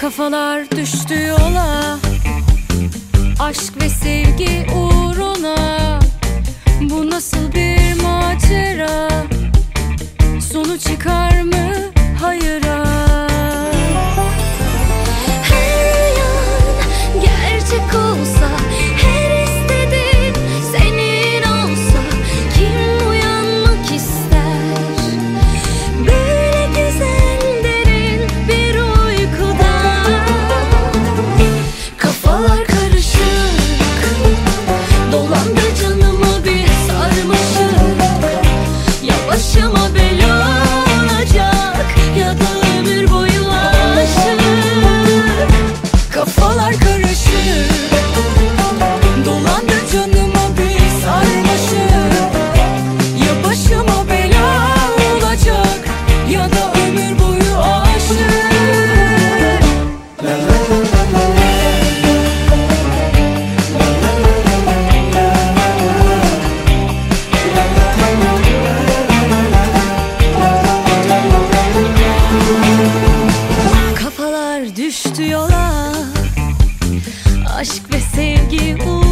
Kafalar düştü yola. Aşk ve sevgi düştü yola. Aşk ve sevgi uğraştı